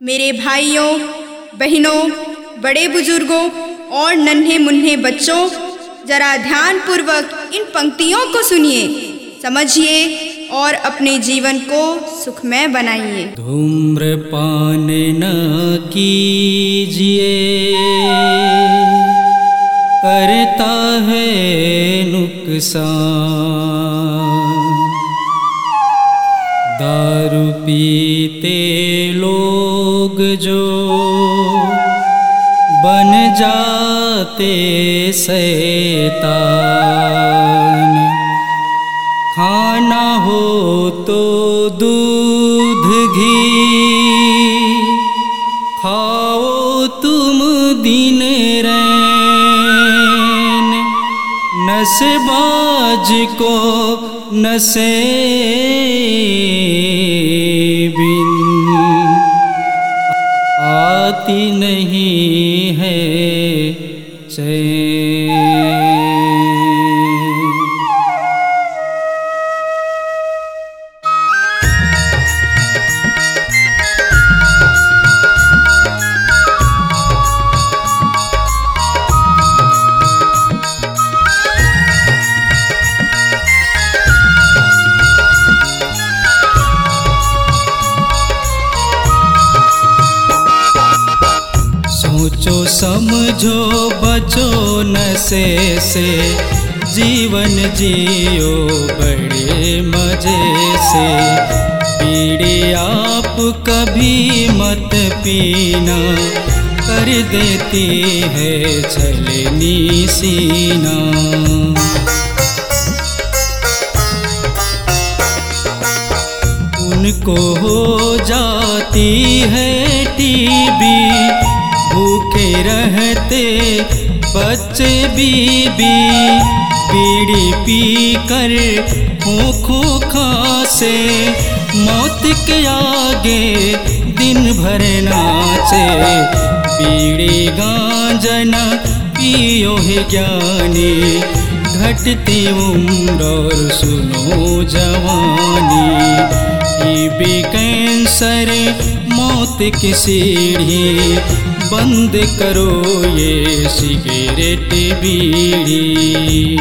मेरे भाइयों, बहनों, बड़े बुज़ुर्गों और नन्हे मुन्ने बच्चों, जरा ध्यान पूर्वक इन पंक्तियों को सुनिए, समझिए और अपने जीवन को सुखमय बनाइए। धूम्रपान न कीजिए, करता है नुकसान। दारू पीते लोग जो बन जाते शैतान खाना हो तो दूध घी। खाओ तुम दिन रैन। नशबाज को नशे समझो बचो नशे से, जीवन जियो बड़े मज़े से। पीड़ी आप कभी मत पीना, कर देती है छलनी सीना। उनको हो जाती है टीबी भूखे रहते, बच्चे बीबी, बीड़ी पी कर खो खासे। मौत के आगे दिन भर नाचे, बीड़ी गांजना पियो है ज्ञानी। घटती उम्र और सुनो जवानी। टीबी कैंसर, मौत की सीढ़ी। बंद करो ये सिगरेट बीड़ी।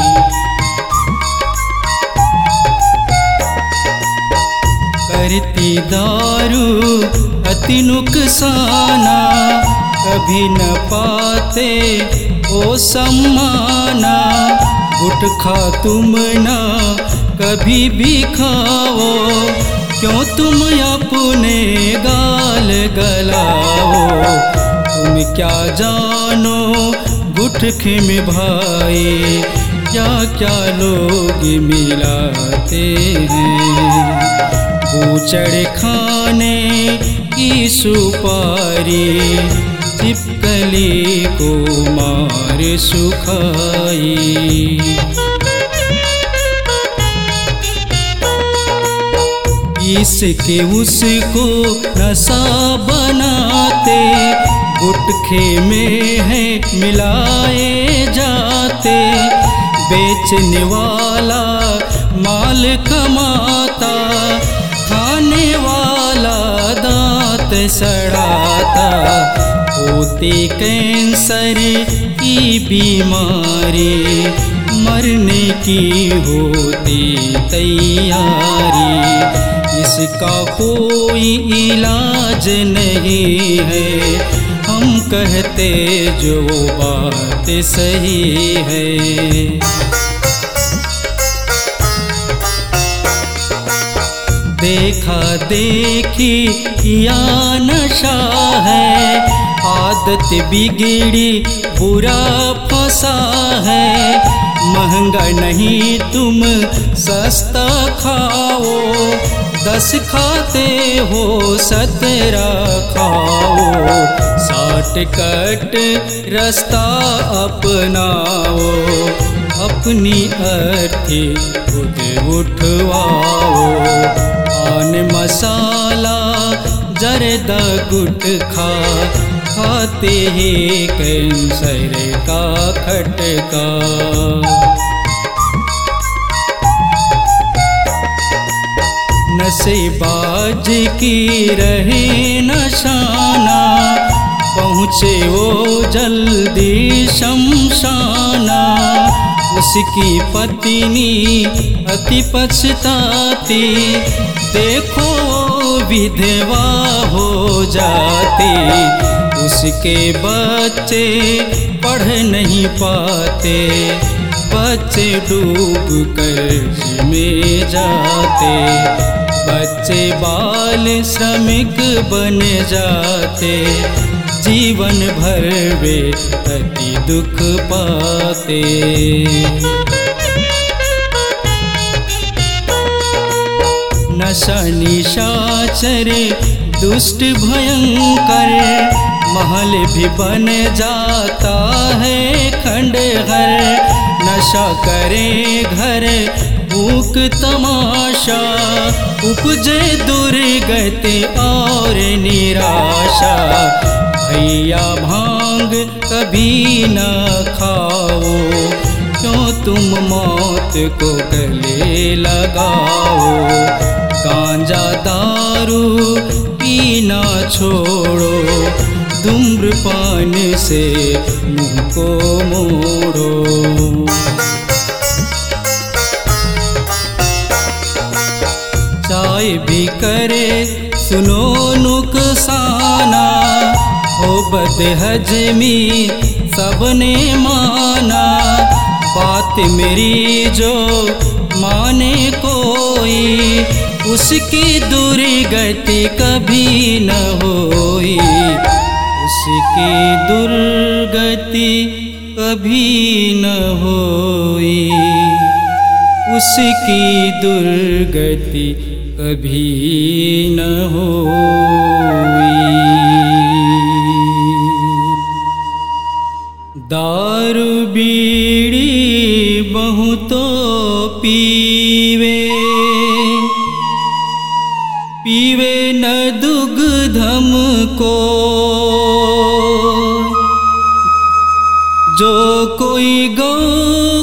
करती दारू अति नुकसाना, कभी न पाते ओ सम्माना। गुटखा तुम ना कभी भी खाओ क्यों तुम अपने गाल गलाओ? तुम क्या जानो गुटख में भाई? क्या क्या लोग मिलाते हैं? बूचड़ खाने की सुपारी, चिपकली को मार सुखाई। इसके उसको नशा बनाते, गुटखे में है, मिलाए जाते। बेचने वाला माल कमाता, खाने वाला दांत सड़ाता। होती कैंसर की बीमारी, मरने की होती तैयारी। इसका कोई इलाज नहीं है। हम कहते जो बात सही है। देखा देखी या नशा है। आदत बिगड़ी, बुरा फंसा है। महँगा नहीं तुम सस्ता खाओ। दस खाते हो सतरा खाओ। साठ कट रास्ता अपनाओ, अपनी अर्थी खुद उठवाओ। पान मसाला जरदा गुटखा खाते ही कैंसर का खटका। नशेबाज की रहे नशाना, पहुँचे वो जल्दी शमशाना। उसकी पत्नी अति पछताती, देखो विधवा हो जाती। उसके बच्चे पढ़ नहीं पाते, बच्चे डूब कर में जाते। बच्चे बाल श्रमिक बन जाते, जीवन भर वे अति दुख पाते। नशा निशाचर दुष्ट भयंकर, महल भी बन जाता है खंड खंडहर। नशा करे घर, भूख तमाशा उपजे दुर्गति और निराशा। भैया भाँग कभी न खाओ, क्यों तुम मौत को गले लगाओ? गांजा दारू पीना छोड़ो, धूम्रपान से मुँह को मोड़ो। चाय भी करे, सुनो नुकसाना। हो बदहजमी सबने माना। बात मेरी जो माने कोई, उसकी दुर्गति कभी न होई। उसकी दुर्गति कभी न होई। उसकी दुर्गति कभी न होई। दारू बीड़ी बहुतो पीवे। पीवे न दुग्धम को। जो कोई गौ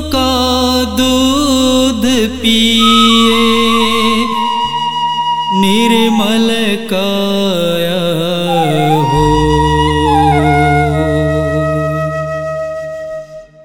का दूध पिए निर्मल काया